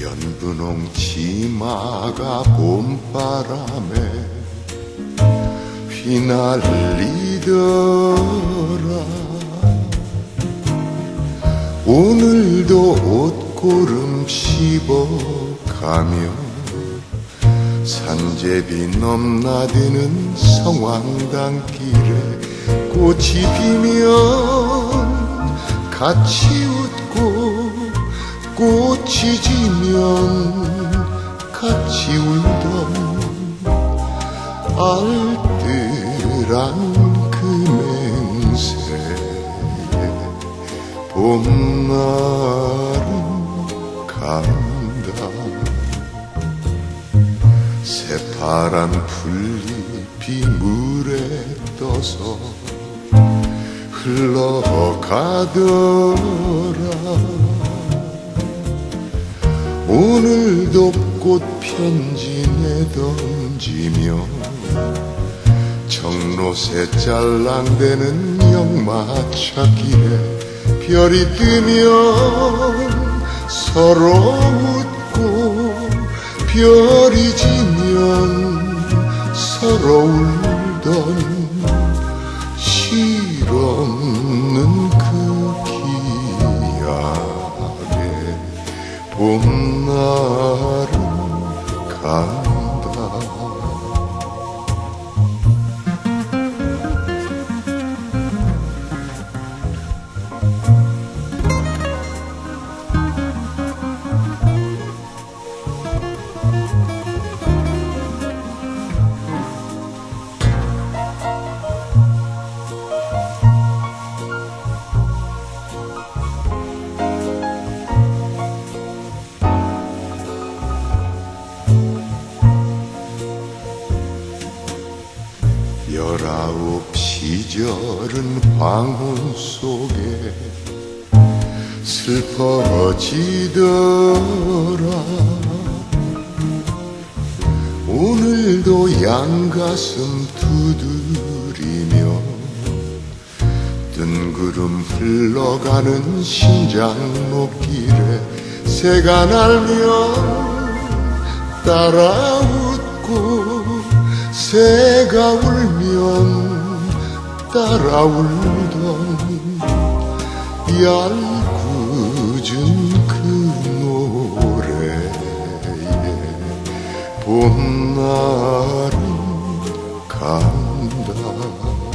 연분홍 치마가 봄바람에 휘날리더라. 오늘도 옷고름 씹어가며 산제비 넘나드는 성황당길에 꽃이 피면 같이 웃고 꽃이 지면 같이 울던 알뜰한 그 맹세에 봄날은 간다. 새파란 풀잎이 물에 떠서 흘러가더라 오늘도 꽃 편지 내던지며 정로새 짤랑대는 역마차길에 별이 뜨면 서로 웃고 별이 지면 서로 울던 실없는 봄날 열아홉 시절은 황혼 속에 슬퍼지더라. 오늘도 양가슴 두드리며 뜬구름 흘러가는 신장로길에 새가 날면 따라 웃고 새가 울면 따라 울던 얄궂은 그 노래에 봄날은 간다.